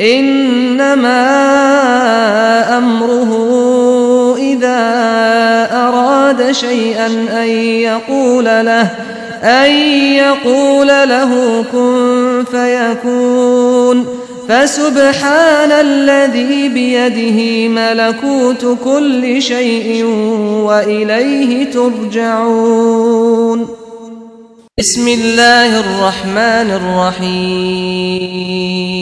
إنما أمره إذا أراد شيئا أن يقول له أن يقول له كن فيكون. فسبحان الذي بيده ملكوت كل شيء وإليه ترجعون. بسم الله الرحمن الرحيم.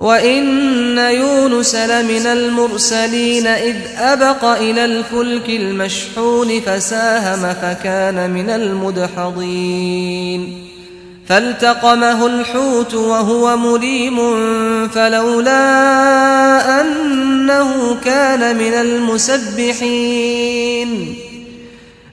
وَإِنَّ يُونُسَ لَمِنَ الْمُرْسَلِينَ إِذْ أَبَقَ إِلَى الْفُلْكِ الْمَشْحُونِ فَسَاهَمَ فَكَانَ مِنَ الْمُدْحَضِينَ فالتقمه الحوت وهو مليم فلولا أنه كان من المسبحين